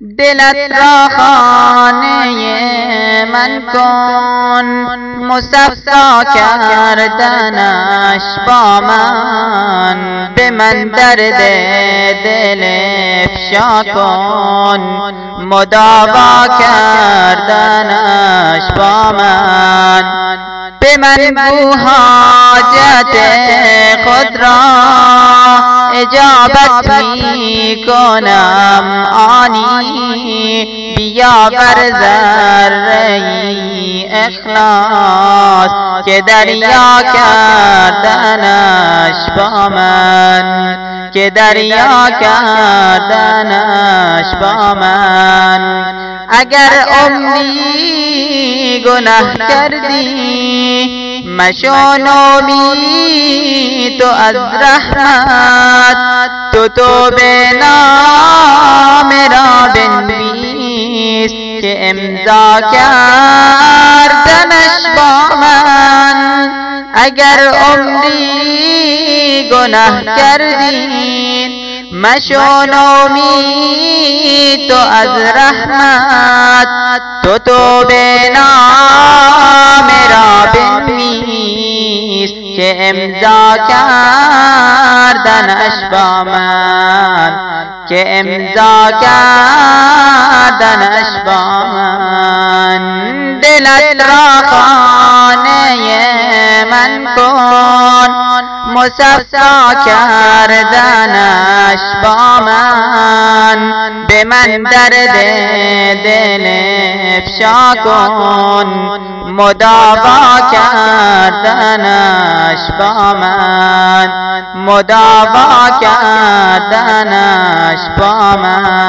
دلت را خانه من کن. مصفا کردنش با من. به من درد دل افشا کن. مداوا کردنش با من. به من بو حاجت خود را. اجابت می کنم آنی بیا بر ذره اخلاص که دریا کردنش با من. که دریا کردنش با من. اگر عمری گناه کردی مشو نومی تو از رحمت تو تو به نام را بنویس که امضا کردنش با من اگر عمری گناه کردی مشو نومی تو از رحمت تو تو به نام که امضا کردنش با من که امضا کردنش با من دلت را خانه من کن مصفا کردنش با من به من درد دل افشا کن. مداوا کردنش با من. مداوا کردنش با من.